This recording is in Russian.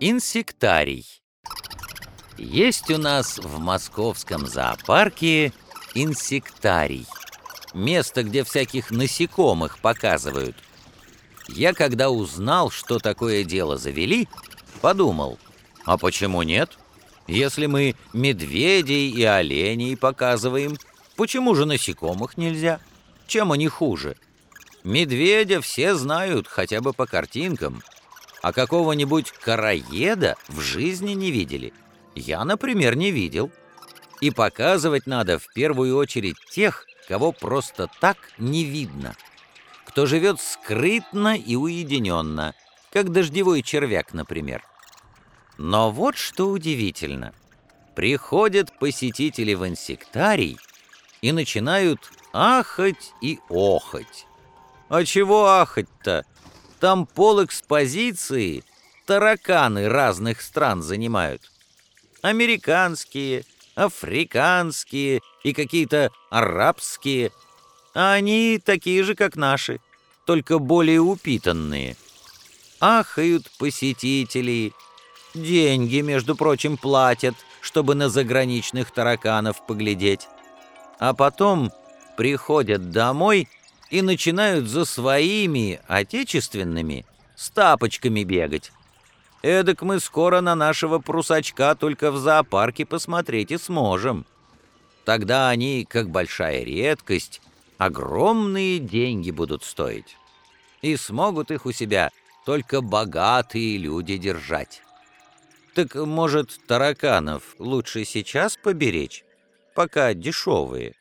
Инсектарий. Есть у нас в московском зоопарке инсектарий. Место, где всяких насекомых показывают. Я когда узнал, что такое дело завели, подумал, а почему нет? Если мы медведей и оленей показываем, почему же насекомых нельзя? Чем они хуже? Медведя все знают хотя бы по картинкам, а какого-нибудь короеда в жизни не видели. Я, например, не видел. И показывать надо в первую очередь тех, кого просто так не видно. Кто живет скрытно и уединенно, как дождевой червяк, например. Но вот что удивительно. Приходят посетители в инсектарий и начинают ахать и охать. А чего ахать-то? Там пол экспозиции тараканы разных стран занимают. Американские, африканские и какие-то арабские. А они такие же, как наши, только более упитанные. Ахают посетители, деньги, между прочим, платят, чтобы на заграничных тараканов поглядеть. А потом приходят домой и начинают за своими, отечественными, с тапочками бегать. Эдак мы скоро на нашего прусачка только в зоопарке посмотреть и сможем. Тогда они, как большая редкость, огромные деньги будут стоить. И смогут их у себя только богатые люди держать. Так, может, тараканов лучше сейчас поберечь, пока дешевые?»